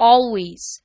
always